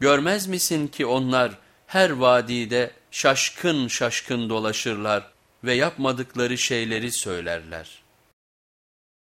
Görmez misin ki onlar her vadide şaşkın şaşkın dolaşırlar ve yapmadıkları şeyleri söylerler.